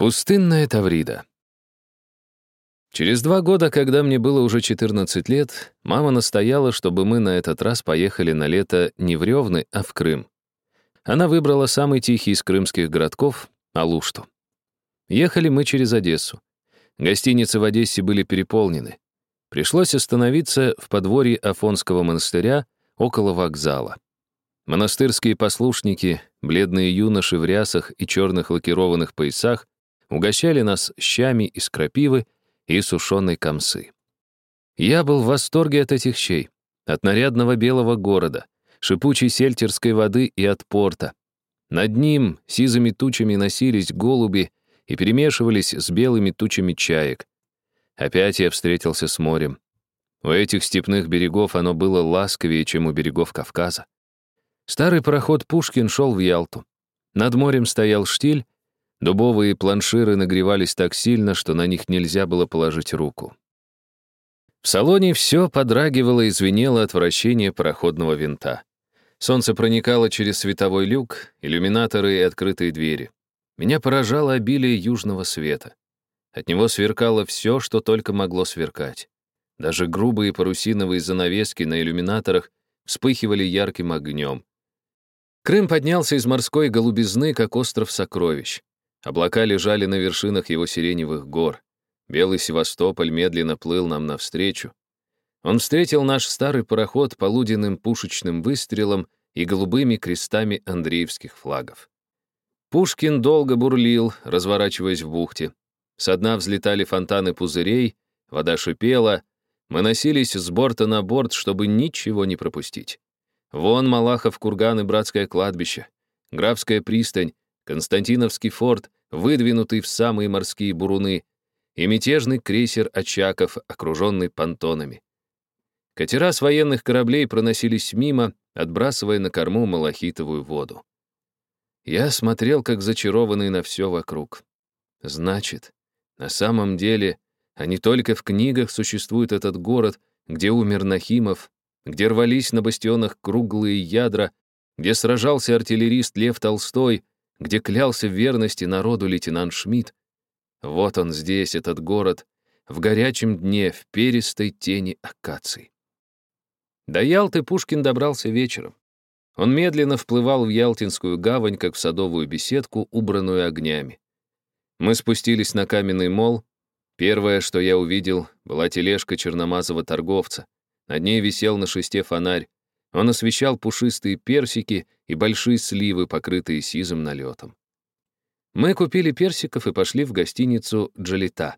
Пустынная Таврида. Через два года, когда мне было уже 14 лет, мама настояла, чтобы мы на этот раз поехали на лето не в Ревны, а в Крым. Она выбрала самый тихий из крымских городков — Алушту. Ехали мы через Одессу. Гостиницы в Одессе были переполнены. Пришлось остановиться в подворье Афонского монастыря около вокзала. Монастырские послушники, бледные юноши в рясах и черных лакированных поясах, угощали нас щами из крапивы и сушеной комсы. Я был в восторге от этих щей, от нарядного белого города, шипучей сельтерской воды и от порта. Над ним сизыми тучами носились голуби и перемешивались с белыми тучами чаек. Опять я встретился с морем. У этих степных берегов оно было ласковее, чем у берегов Кавказа. Старый пароход «Пушкин» шел в Ялту. Над морем стоял штиль, Дубовые планширы нагревались так сильно, что на них нельзя было положить руку. В салоне все подрагивало и звенело от вращения пароходного винта. Солнце проникало через световой люк, иллюминаторы и открытые двери. Меня поражало обилие южного света. От него сверкало все, что только могло сверкать. Даже грубые парусиновые занавески на иллюминаторах вспыхивали ярким огнем. Крым поднялся из морской голубизны, как остров сокровищ. Облака лежали на вершинах его сиреневых гор. Белый Севастополь медленно плыл нам навстречу. Он встретил наш старый пароход полуденным пушечным выстрелом и голубыми крестами андреевских флагов. Пушкин долго бурлил, разворачиваясь в бухте. Со дна взлетали фонтаны пузырей, вода шипела. Мы носились с борта на борт, чтобы ничего не пропустить. Вон Малахов, курган и братское кладбище, Графская пристань, Константиновский форт, выдвинутый в самые морские буруны, и мятежный крейсер «Очаков», окруженный понтонами. Катера с военных кораблей проносились мимо, отбрасывая на корму малахитовую воду. Я смотрел, как зачарованный на все вокруг. Значит, на самом деле, а не только в книгах существует этот город, где умер Нахимов, где рвались на бастионах круглые ядра, где сражался артиллерист Лев Толстой, где клялся в верности народу лейтенант Шмидт. Вот он здесь, этот город, в горячем дне, в перистой тени акаций. До Ялты Пушкин добрался вечером. Он медленно вплывал в Ялтинскую гавань, как в садовую беседку, убранную огнями. Мы спустились на каменный мол. Первое, что я увидел, была тележка черномазого торговца. Над ней висел на шесте фонарь. Он освещал пушистые персики и большие сливы, покрытые сизым налетом. Мы купили персиков и пошли в гостиницу «Джалита».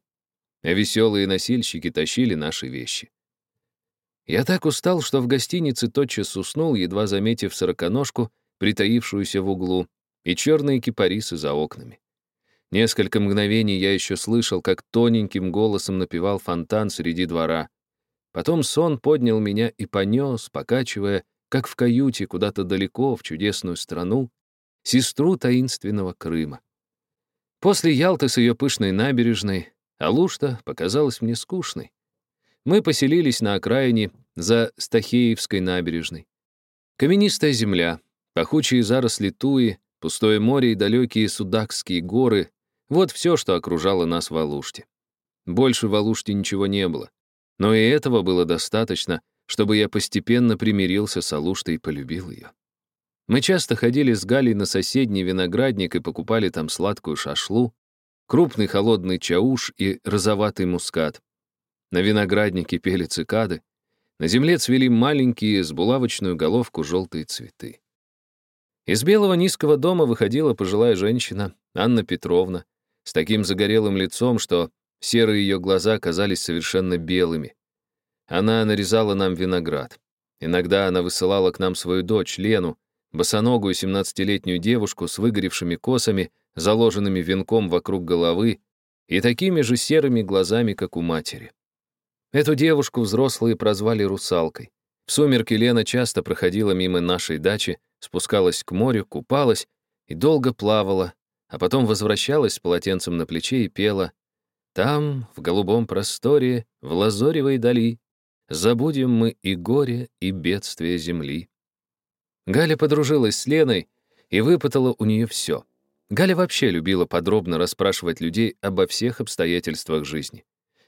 Веселые носильщики тащили наши вещи. Я так устал, что в гостинице тотчас уснул, едва заметив сороконожку, притаившуюся в углу, и черные кипарисы за окнами. Несколько мгновений я еще слышал, как тоненьким голосом напевал фонтан среди двора. Потом сон поднял меня и понес, покачивая, как в каюте куда-то далеко, в чудесную страну, сестру таинственного Крыма. После Ялты с ее пышной набережной Алушта показалась мне скучной. Мы поселились на окраине за Стахеевской набережной. Каменистая земля, пахучие заросли туи, пустое море и далекие Судакские горы — вот все, что окружало нас в Алуште. Больше в Алуште ничего не было. Но и этого было достаточно, чтобы я постепенно примирился с Алуштой и полюбил ее. Мы часто ходили с Галей на соседний виноградник и покупали там сладкую шашлу, крупный холодный чауш и розоватый мускат. На винограднике пели цикады, на земле цвели маленькие с булавочную головку желтые цветы. Из белого низкого дома выходила пожилая женщина, Анна Петровна, с таким загорелым лицом, что серые ее глаза казались совершенно белыми. Она нарезала нам виноград. Иногда она высылала к нам свою дочь, Лену, босоногую семнадцатилетнюю девушку с выгоревшими косами, заложенными венком вокруг головы и такими же серыми глазами, как у матери. Эту девушку взрослые прозвали русалкой. В сумерки Лена часто проходила мимо нашей дачи, спускалась к морю, купалась и долго плавала, а потом возвращалась с полотенцем на плече и пела «Там, в голубом просторе, в лазоревой дали, Забудем мы и горе, и бедствие земли. Галя подружилась с Леной и выпытала у нее все. Галя вообще любила подробно расспрашивать людей обо всех обстоятельствах жизни.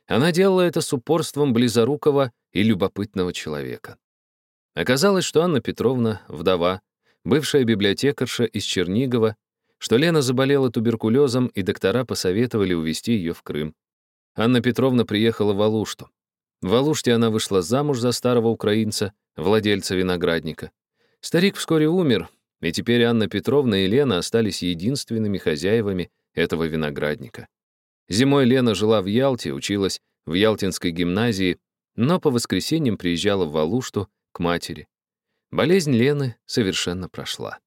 Она делала это с упорством близорукого и любопытного человека. Оказалось, что Анна Петровна, вдова, бывшая библиотекарша из Чернигова, что Лена заболела туберкулезом, и доктора посоветовали увезти ее в Крым. Анна Петровна приехала в Алушту. В Алуште она вышла замуж за старого украинца, владельца виноградника. Старик вскоре умер, и теперь Анна Петровна и Лена остались единственными хозяевами этого виноградника. Зимой Лена жила в Ялте, училась в Ялтинской гимназии, но по воскресеньям приезжала в Валушту к матери. Болезнь Лены совершенно прошла.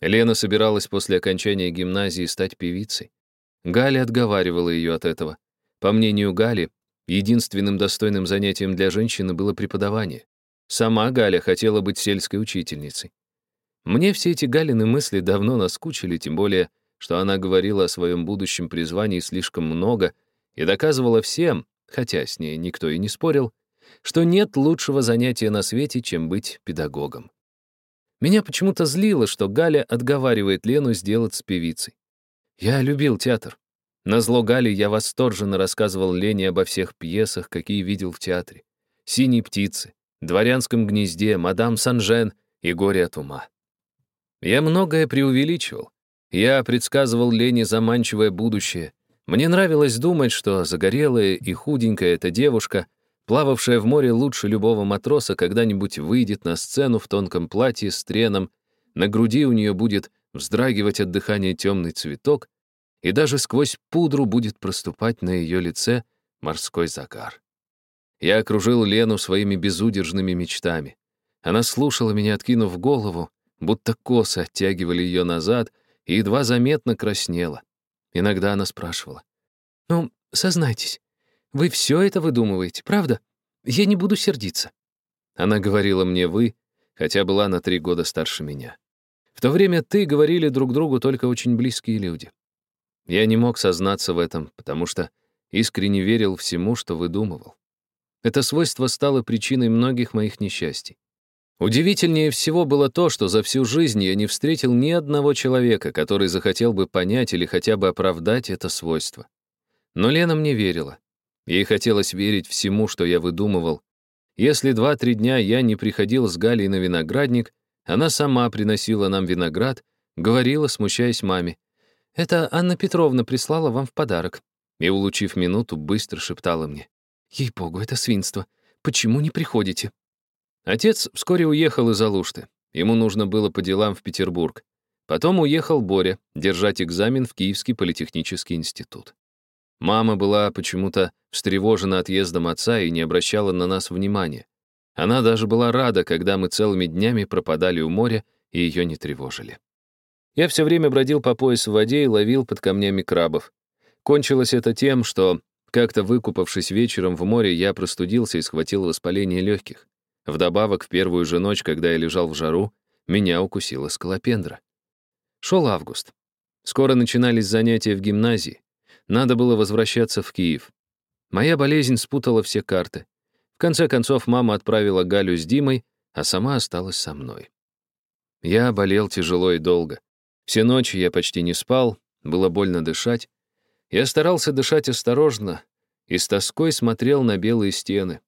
Лена собиралась после окончания гимназии стать певицей. Галя отговаривала ее от этого. По мнению Гали, единственным достойным занятием для женщины было преподавание. Сама Галя хотела быть сельской учительницей. Мне все эти Галины мысли давно наскучили, тем более, что она говорила о своем будущем призвании слишком много и доказывала всем, хотя с ней никто и не спорил, что нет лучшего занятия на свете, чем быть педагогом. Меня почему-то злило, что Галя отговаривает Лену сделать с певицей. Я любил театр. На зло Гали я восторженно рассказывал Лене обо всех пьесах, какие видел в театре. «Синие птицы», «Дворянском гнезде», «Мадам Санжен» и «Горе от ума». Я многое преувеличивал. Я предсказывал Лене заманчивое будущее. Мне нравилось думать, что загорелая и худенькая эта девушка, плававшая в море лучше любого матроса, когда-нибудь выйдет на сцену в тонком платье с треном, на груди у нее будет вздрагивать от дыхания темный цветок, и даже сквозь пудру будет проступать на ее лице морской загар. Я окружил Лену своими безудержными мечтами. Она слушала меня, откинув голову, будто косы оттягивали ее назад, и едва заметно краснела. Иногда она спрашивала. «Ну, сознайтесь, вы все это выдумываете, правда? Я не буду сердиться». Она говорила мне «вы», хотя была на три года старше меня. В то время «ты» говорили друг другу только очень близкие люди. Я не мог сознаться в этом, потому что искренне верил всему, что выдумывал. Это свойство стало причиной многих моих несчастий. Удивительнее всего было то, что за всю жизнь я не встретил ни одного человека, который захотел бы понять или хотя бы оправдать это свойство. Но Лена мне верила. Ей хотелось верить всему, что я выдумывал. Если два-три дня я не приходил с Галей на виноградник, она сама приносила нам виноград, говорила, смущаясь маме. «Это Анна Петровна прислала вам в подарок». И, улучив минуту, быстро шептала мне. «Ей-богу, это свинство. Почему не приходите?» Отец вскоре уехал из Алушты. Ему нужно было по делам в Петербург. Потом уехал Боря держать экзамен в Киевский политехнический институт. Мама была почему-то встревожена отъездом отца и не обращала на нас внимания. Она даже была рада, когда мы целыми днями пропадали у моря и ее не тревожили. Я все время бродил по пояс в воде и ловил под камнями крабов. Кончилось это тем, что, как-то выкупавшись вечером в море, я простудился и схватил воспаление легких. Вдобавок, в первую же ночь, когда я лежал в жару, меня укусила скалопендра. Шел август. Скоро начинались занятия в гимназии. Надо было возвращаться в Киев. Моя болезнь спутала все карты. В конце концов, мама отправила Галю с Димой, а сама осталась со мной. Я болел тяжело и долго. Все ночи я почти не спал, было больно дышать. Я старался дышать осторожно и с тоской смотрел на белые стены,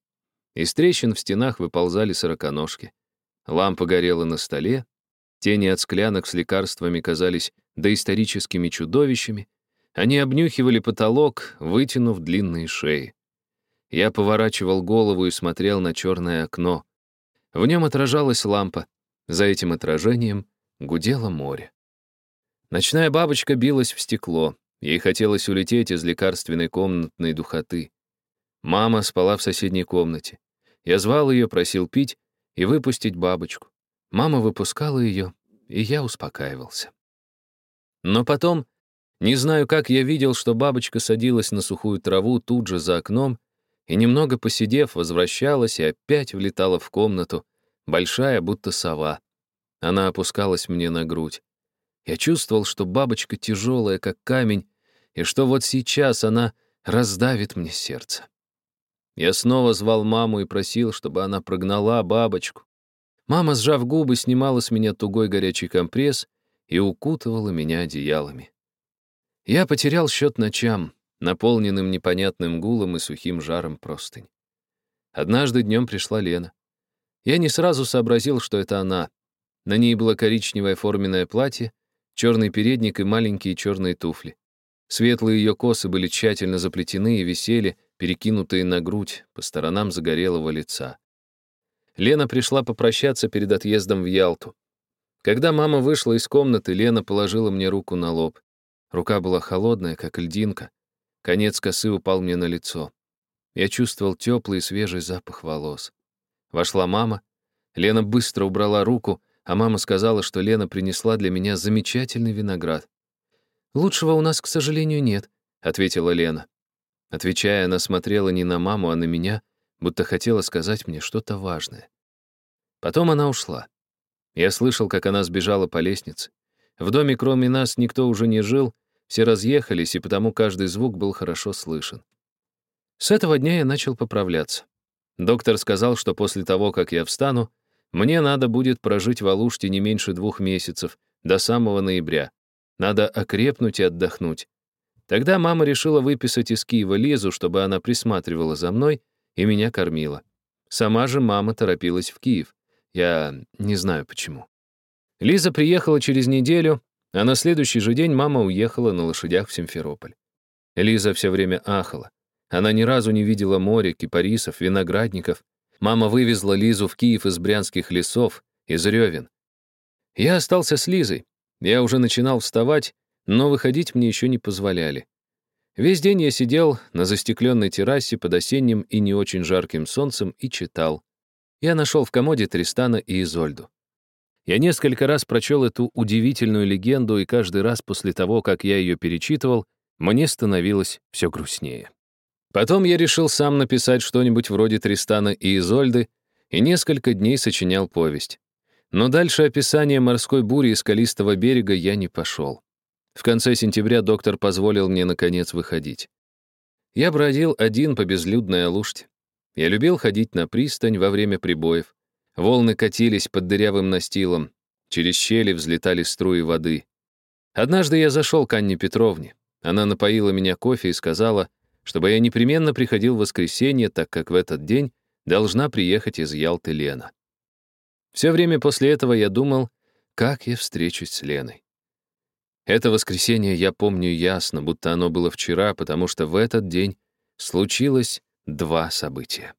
из трещин в стенах выползали сороконожки. Лампа горела на столе, тени от склянок с лекарствами казались доисторическими чудовищами, они обнюхивали потолок, вытянув длинные шеи. Я поворачивал голову и смотрел на черное окно. В нем отражалась лампа. За этим отражением гудело море. Ночная бабочка билась в стекло. Ей хотелось улететь из лекарственной комнатной духоты. Мама спала в соседней комнате. Я звал ее, просил пить и выпустить бабочку. Мама выпускала ее, и я успокаивался. Но потом, не знаю как, я видел, что бабочка садилась на сухую траву тут же за окном и, немного посидев, возвращалась и опять влетала в комнату, большая, будто сова. Она опускалась мне на грудь. Я чувствовал, что бабочка тяжелая, как камень, и что вот сейчас она раздавит мне сердце. Я снова звал маму и просил, чтобы она прогнала бабочку. Мама, сжав губы, снимала с меня тугой горячий компресс и укутывала меня одеялами. Я потерял счет ночам, наполненным непонятным гулом и сухим жаром простынь. Однажды днем пришла Лена. Я не сразу сообразил, что это она. На ней было коричневое форменное платье, черный передник и маленькие черные туфли. Светлые ее косы были тщательно заплетены и висели, перекинутые на грудь, по сторонам загорелого лица. Лена пришла попрощаться перед отъездом в Ялту. Когда мама вышла из комнаты, Лена положила мне руку на лоб. Рука была холодная, как льдинка. Конец косы упал мне на лицо. Я чувствовал теплый и свежий запах волос. Вошла мама. Лена быстро убрала руку, а мама сказала, что Лена принесла для меня замечательный виноград. «Лучшего у нас, к сожалению, нет», — ответила Лена. Отвечая, она смотрела не на маму, а на меня, будто хотела сказать мне что-то важное. Потом она ушла. Я слышал, как она сбежала по лестнице. В доме кроме нас никто уже не жил, все разъехались, и потому каждый звук был хорошо слышен. С этого дня я начал поправляться. Доктор сказал, что после того, как я встану, мне надо будет прожить в Алуште не меньше двух месяцев, до самого ноября. Надо окрепнуть и отдохнуть. Тогда мама решила выписать из Киева Лизу, чтобы она присматривала за мной и меня кормила. Сама же мама торопилась в Киев. Я не знаю почему. Лиза приехала через неделю, а на следующий же день мама уехала на лошадях в Симферополь. Лиза все время ахала. Она ни разу не видела моря, кипарисов, виноградников. Мама вывезла Лизу в Киев из брянских лесов, из Ревен. Я остался с Лизой. Я уже начинал вставать, но выходить мне еще не позволяли. Весь день я сидел на застекленной террасе под осенним и не очень жарким солнцем и читал. Я нашел в комоде Тристана и Изольду. Я несколько раз прочел эту удивительную легенду, и каждый раз после того, как я ее перечитывал, мне становилось все грустнее. Потом я решил сам написать что-нибудь вроде Тристана и Изольды, и несколько дней сочинял повесть. Но дальше описания морской бури и скалистого берега я не пошел. В конце сентября доктор позволил мне, наконец, выходить. Я бродил один по безлюдной Алуште. Я любил ходить на пристань во время прибоев. Волны катились под дырявым настилом, через щели взлетали струи воды. Однажды я зашел к Анне Петровне. Она напоила меня кофе и сказала, чтобы я непременно приходил в воскресенье, так как в этот день должна приехать из Ялты Лена. Все время после этого я думал, как я встречусь с Леной. Это воскресенье я помню ясно, будто оно было вчера, потому что в этот день случилось два события.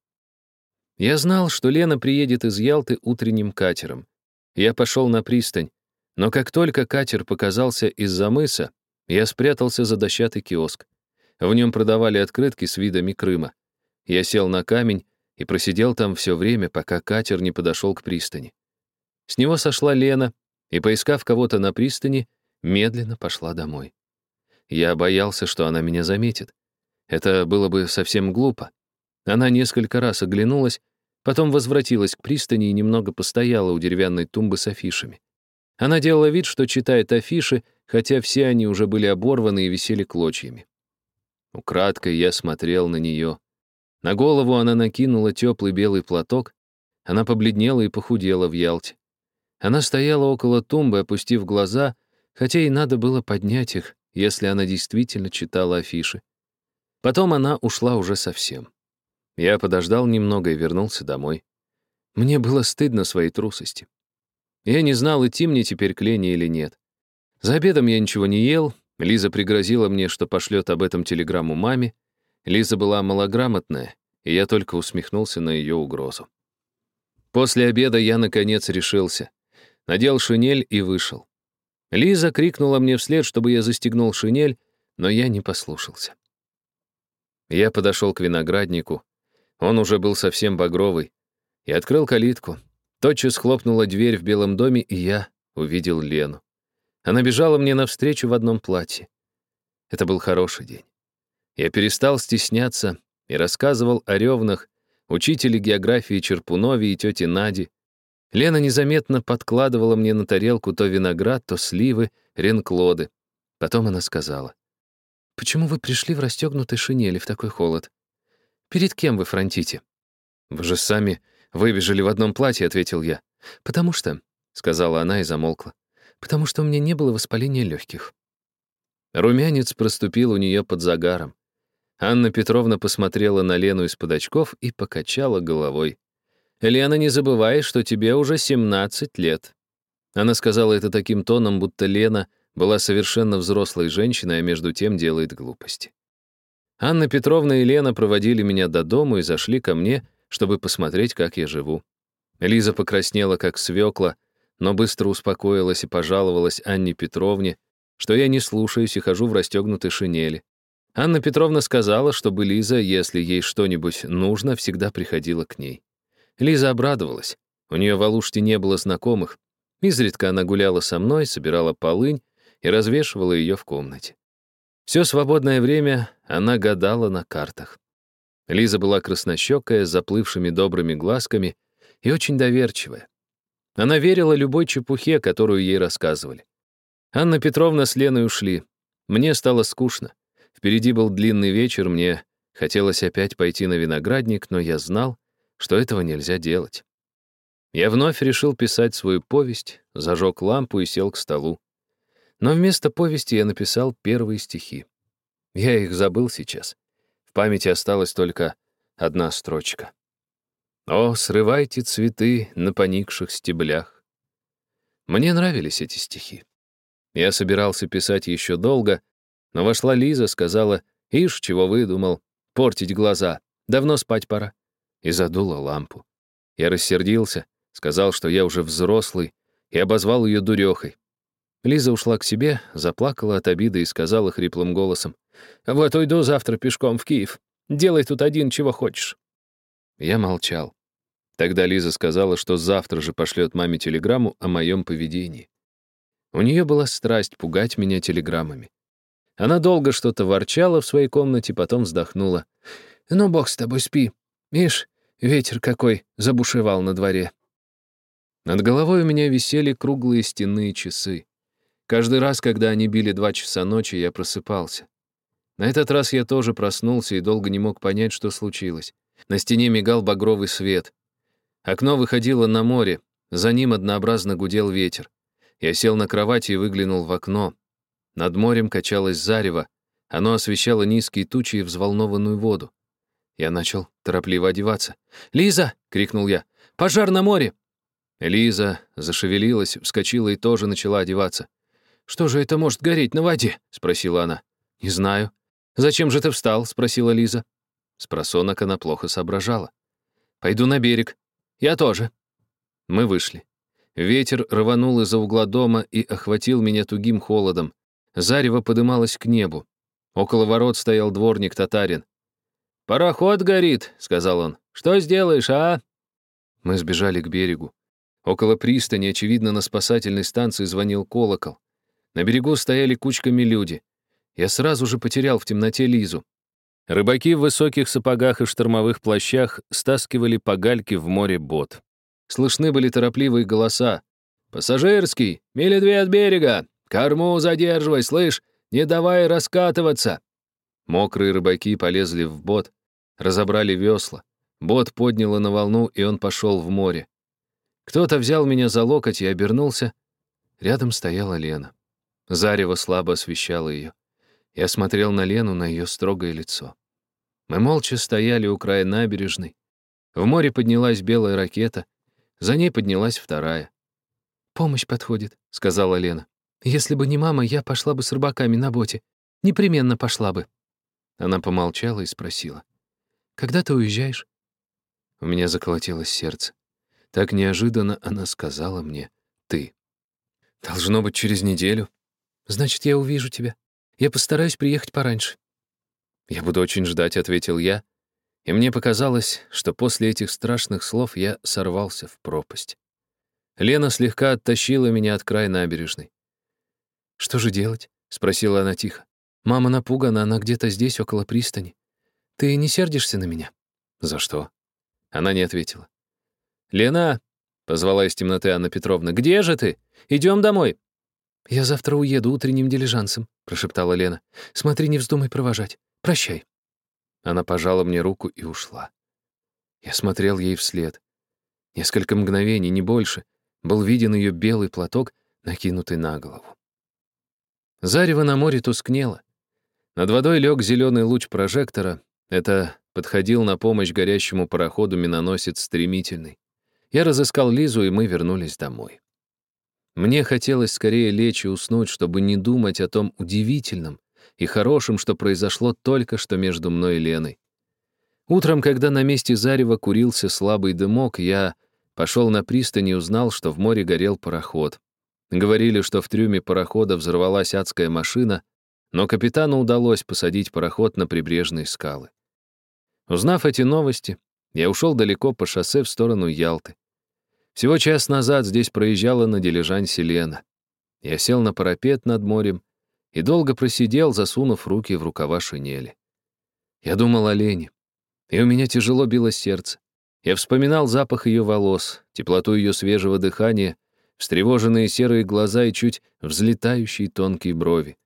Я знал, что Лена приедет из Ялты утренним катером. Я пошел на пристань, но как только катер показался из-за мыса, я спрятался за дощатый киоск. В нем продавали открытки с видами Крыма. Я сел на камень и просидел там все время, пока катер не подошел к пристани. С него сошла Лена и, поискав кого-то на пристани, медленно пошла домой. Я боялся, что она меня заметит. Это было бы совсем глупо. Она несколько раз оглянулась, потом возвратилась к пристани и немного постояла у деревянной тумбы с афишами. Она делала вид, что читает афиши, хотя все они уже были оборваны и висели клочьями. Украдкой я смотрел на нее. На голову она накинула теплый белый платок, она побледнела и похудела в Ялте. Она стояла около тумбы, опустив глаза, хотя и надо было поднять их, если она действительно читала афиши. Потом она ушла уже совсем. Я подождал немного и вернулся домой. Мне было стыдно своей трусости. Я не знал, идти мне теперь к Лене или нет. За обедом я ничего не ел. Лиза пригрозила мне, что пошлет об этом телеграмму маме. Лиза была малограмотная, и я только усмехнулся на ее угрозу. После обеда я, наконец, решился. Надел шинель и вышел. Лиза крикнула мне вслед, чтобы я застегнул шинель, но я не послушался. Я подошел к винограднику, он уже был совсем багровый. И открыл калитку. Тотчас хлопнула дверь в белом доме, и я увидел Лену. Она бежала мне навстречу в одном платье. Это был хороший день. Я перестал стесняться и рассказывал о ревнах, учителе географии Черпунове и тете Наде. Лена незаметно подкладывала мне на тарелку то виноград, то сливы, ренклоды. Потом она сказала, «Почему вы пришли в расстегнутой шинели в такой холод? Перед кем вы фронтите?» «Вы же сами выбежали в одном платье», — ответил я. «Потому что», — сказала она и замолкла. Потому что у меня не было воспаления легких. Румянец проступил у нее под загаром. Анна Петровна посмотрела на Лену из-под очков и покачала головой. «Лена, не забывай, что тебе уже 17 лет». Она сказала это таким тоном, будто Лена была совершенно взрослой женщиной, а между тем делает глупости. Анна Петровна и Лена проводили меня до дома и зашли ко мне, чтобы посмотреть, как я живу. Лиза покраснела, как свекла, но быстро успокоилась и пожаловалась Анне Петровне, что я не слушаюсь и хожу в расстегнутой шинели. Анна Петровна сказала, чтобы Лиза, если ей что-нибудь нужно, всегда приходила к ней. Лиза обрадовалась. У нее в Алуште не было знакомых. Изредка она гуляла со мной, собирала полынь и развешивала ее в комнате. Все свободное время она гадала на картах. Лиза была краснощекая, с заплывшими добрыми глазками и очень доверчивая. Она верила любой чепухе, которую ей рассказывали. Анна Петровна с Леной ушли. Мне стало скучно. Впереди был длинный вечер, мне хотелось опять пойти на виноградник, но я знал, что этого нельзя делать. Я вновь решил писать свою повесть, зажег лампу и сел к столу. Но вместо повести я написал первые стихи. Я их забыл сейчас. В памяти осталась только одна строчка. «О, срывайте цветы на поникших стеблях». Мне нравились эти стихи. Я собирался писать еще долго, но вошла Лиза, сказала, «Ишь, чего выдумал, портить глаза, давно спать пора», и задула лампу. Я рассердился, сказал, что я уже взрослый, и обозвал ее дурехой. Лиза ушла к себе, заплакала от обиды и сказала хриплым голосом, «Вот уйду завтра пешком в Киев. Делай тут один, чего хочешь». Я молчал. Тогда Лиза сказала, что завтра же пошлет маме телеграмму о моем поведении. У нее была страсть пугать меня телеграммами. Она долго что-то ворчала в своей комнате, потом вздохнула. «Ну, бог с тобой, спи. Ишь, ветер какой забушевал на дворе». Над головой у меня висели круглые стенные часы. Каждый раз, когда они били два часа ночи, я просыпался. На этот раз я тоже проснулся и долго не мог понять, что случилось. На стене мигал багровый свет. Окно выходило на море, за ним однообразно гудел ветер. Я сел на кровати и выглянул в окно. Над морем качалось зарево, оно освещало низкие тучи и взволнованную воду. Я начал торопливо одеваться. «Лиза!» — крикнул я. «Пожар на море!» Лиза зашевелилась, вскочила и тоже начала одеваться. «Что же это может гореть на воде?» — спросила она. «Не знаю». «Зачем же ты встал?» — спросила Лиза. С просонок она плохо соображала. «Пойду на берег». «Я тоже». Мы вышли. Ветер рванул из-за угла дома и охватил меня тугим холодом. Зарево подымалось к небу. Около ворот стоял дворник-татарин. «Пароход горит», — сказал он. «Что сделаешь, а?» Мы сбежали к берегу. Около пристани, очевидно, на спасательной станции звонил колокол. На берегу стояли кучками люди. Я сразу же потерял в темноте Лизу. Рыбаки в высоких сапогах и штормовых плащах стаскивали по гальке в море бот. Слышны были торопливые голоса. «Пассажирский! Мили две от берега! Корму задерживай, слышь! Не давай раскатываться!» Мокрые рыбаки полезли в бот, разобрали весла. Бот подняло на волну, и он пошел в море. Кто-то взял меня за локоть и обернулся. Рядом стояла Лена. Зарево слабо освещало ее. Я смотрел на Лену, на ее строгое лицо. Мы молча стояли у края набережной. В море поднялась белая ракета — за ней поднялась вторая. «Помощь подходит», — сказала Лена. «Если бы не мама, я пошла бы с рыбаками на боте. Непременно пошла бы». Она помолчала и спросила. «Когда ты уезжаешь?» У меня заколотилось сердце. Так неожиданно она сказала мне «ты». «Должно быть через неделю. Значит, я увижу тебя. Я постараюсь приехать пораньше». «Я буду очень ждать», — ответил я, и мне показалось, что после этих страшных слов я сорвался в пропасть. Лена слегка оттащила меня от края набережной. «Что же делать?» — спросила она тихо. «Мама напугана, она где-то здесь, около пристани. Ты не сердишься на меня?» «За что?» Она не ответила. «Лена!» — позвала из темноты Анна Петровна. «Где же ты? Идем домой!» «Я завтра уеду утренним дилижансом», — прошептала Лена. «Смотри, не вздумай провожать. Прощай». Она пожала мне руку и ушла. Я смотрел ей вслед. Несколько мгновений, не больше, был виден ее белый платок, накинутый на голову. Зарево на море тускнело. Над водой лег зеленый луч прожектора. Это подходил на помощь горящему пароходу миноносец стремительный. Я разыскал Лизу, и мы вернулись домой. Мне хотелось скорее лечь и уснуть, чтобы не думать о том удивительном и хорошем, что произошло только что между мной и Леной. Утром, когда на месте зарева курился слабый дымок, я пошел на пристань и узнал, что в море горел пароход. Говорили, что в трюме парохода взорвалась адская машина, но капитану удалось посадить пароход на прибрежные скалы. Узнав эти новости, я ушел далеко по шоссе в сторону Ялты. Всего час назад здесь проезжала на дилижансе Лена. Я сел на парапет над морем и долго просидел, засунув руки в рукава шинели. Я думал о Лене, и у меня тяжело било сердце. Я вспоминал запах ее волос, теплоту ее свежего дыхания — встревоженные серые глаза и чуть взлетающие тонкие брови.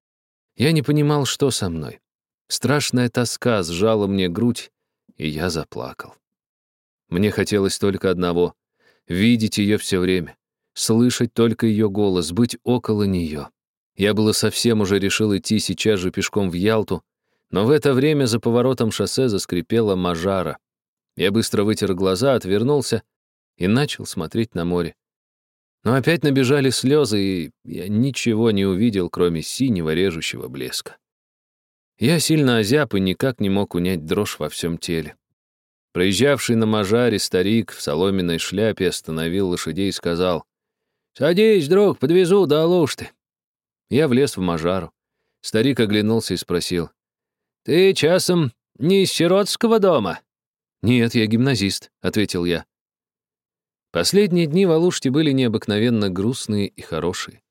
Я не понимал, что со мной. Страшная тоска сжала мне грудь, и я заплакал. Мне хотелось только одного — видеть ее все время, слышать только ее голос, быть около нее. Я было совсем уже решил идти сейчас же пешком в Ялту, но в это время за поворотом шоссе заскрипела мажара. Я быстро вытер глаза, отвернулся и начал смотреть на море. Но опять набежали слезы, и я ничего не увидел, кроме синего режущего блеска. Я сильно озяб и никак не мог унять дрожь во всем теле. Проезжавший на мажаре старик в соломенной шляпе остановил лошадей и сказал, «Садись, друг, подвезу до Алушты». Я влез в мажару. Старик оглянулся и спросил, «Ты часом не из сиротского дома?» «Нет, я гимназист», — ответил я. Последние дни в Алуште были необыкновенно грустные и хорошие.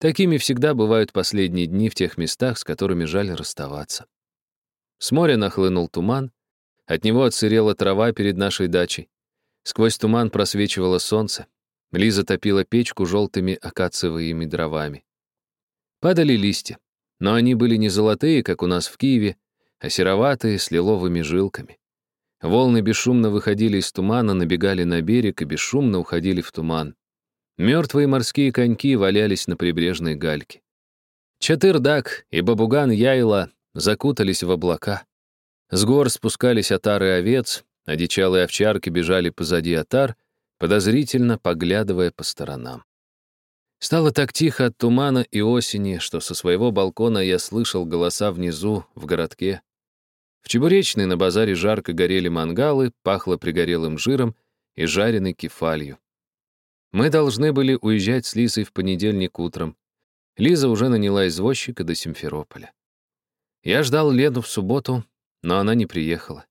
Такими всегда бывают последние дни в тех местах, с которыми жаль расставаться. С моря нахлынул туман, от него отсырела трава перед нашей дачей. Сквозь туман просвечивало солнце. Лиза топила печку желтыми акациевыми дровами. Падали листья, но они были не золотые, как у нас в Киеве, а сероватые, с лиловыми жилками. Волны бесшумно выходили из тумана, набегали на берег и бесшумно уходили в туман. Мертвые морские коньки валялись на прибрежной гальке. Чатырдак и бабуган Яйла закутались в облака. С гор спускались отары овец, одичалые овчарки бежали позади отар, подозрительно поглядывая по сторонам. Стало так тихо от тумана и осени, что со своего балкона я слышал голоса внизу, в городке, в Чебуречной на базаре жарко горели мангалы, пахло пригорелым жиром и жареной кефалью. Мы должны были уезжать с Лизой в понедельник утром. Лиза уже наняла извозчика до Симферополя. Я ждал Лену в субботу, но она не приехала.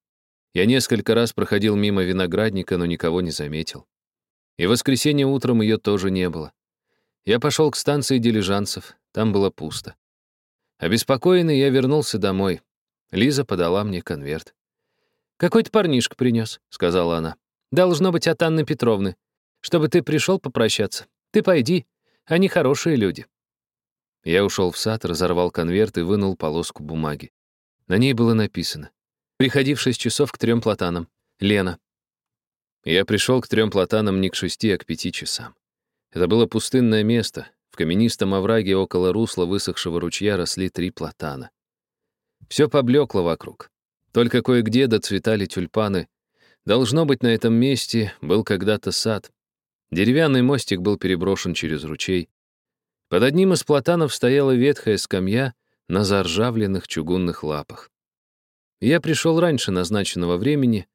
Я несколько раз проходил мимо виноградника, но никого не заметил. И в воскресенье утром ее тоже не было. Я пошел к станции дилижансов, там было пусто. Обеспокоенный я вернулся домой. Лиза подала мне конверт. «Какой-то парнишка принес», — сказала она. «Должно быть от Анны Петровны. Чтобы ты пришел попрощаться. Ты пойди. Они хорошие люди». Я ушел в сад, разорвал конверт и вынул полоску бумаги. На ней было написано. «Приходи в шесть часов к трем платанам. Лена». Я пришел к трем платанам не к шести, а к пяти часам. Это было пустынное место. В каменистом овраге около русла высохшего ручья росли три платана. Все поблекло вокруг. Только кое-где доцветали тюльпаны. Должно быть, на этом месте был когда-то сад. Деревянный мостик был переброшен через ручей. Под одним из платанов стояла ветхая скамья на заржавленных чугунных лапах. Я пришел раньше назначенного времени,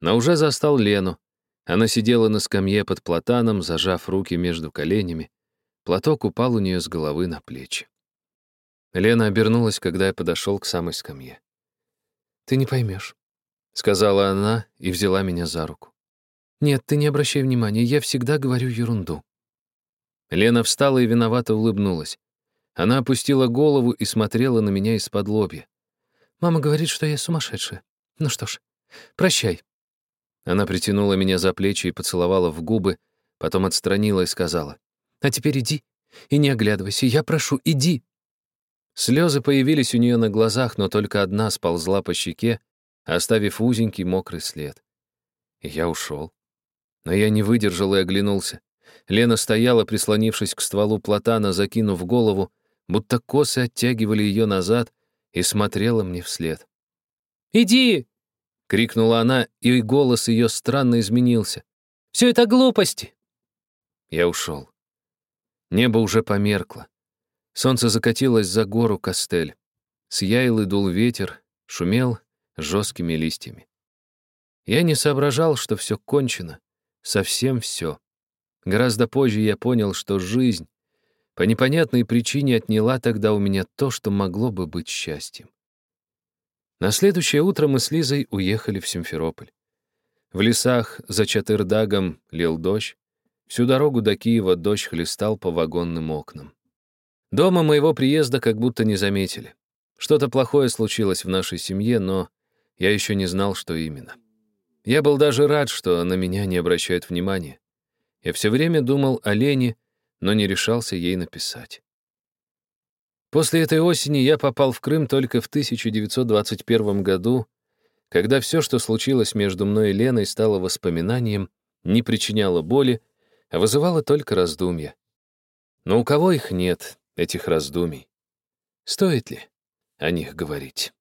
но уже застал Лену. Она сидела на скамье под платаном, зажав руки между коленями. Платок упал у нее с головы на плечи. Лена обернулась, когда я подошел к самой скамье. «Ты не поймешь», — сказала она и взяла меня за руку. «Нет, ты не обращай внимания, я всегда говорю ерунду». Лена встала и виновато улыбнулась. Она опустила голову и смотрела на меня из-под лобья. «Мама говорит, что я сумасшедшая. Ну что ж, прощай». Она притянула меня за плечи и поцеловала в губы, потом отстранила и сказала, «А теперь иди и не оглядывайся, я прошу, иди». Слезы появились у нее на глазах, но только одна сползла по щеке, оставив узенький мокрый след. И я ушел. Но я не выдержал и оглянулся. Лена стояла, прислонившись к стволу платана, закинув голову, будто косы оттягивали ее назад, и смотрела мне вслед. «Иди!» — крикнула она, и голос ее странно изменился. «Все это глупости!» Я ушел. Небо уже померкло. Солнце закатилось за гору Костель. С яйлы дул ветер, шумел жесткими листьями. Я не соображал, что все кончено, совсем все. Гораздо позже я понял, что жизнь по непонятной причине отняла тогда у меня то, что могло бы быть счастьем. На следующее утро мы с Лизой уехали в Симферополь. В лесах за Чатырдагом лил дождь. Всю дорогу до Киева дождь хлестал по вагонным окнам. Дома моего приезда как будто не заметили. Что-то плохое случилось в нашей семье, но я еще не знал, что именно. Я был даже рад, что на меня не обращают внимания. Я все время думал о Лене, но не решался ей написать. После этой осени я попал в Крым только в 1921 году, когда все, что случилось между мной и Леной, стало воспоминанием, не причиняло боли, а вызывало только раздумья. Но у кого их нет, этих раздумий? Стоит ли о них говорить?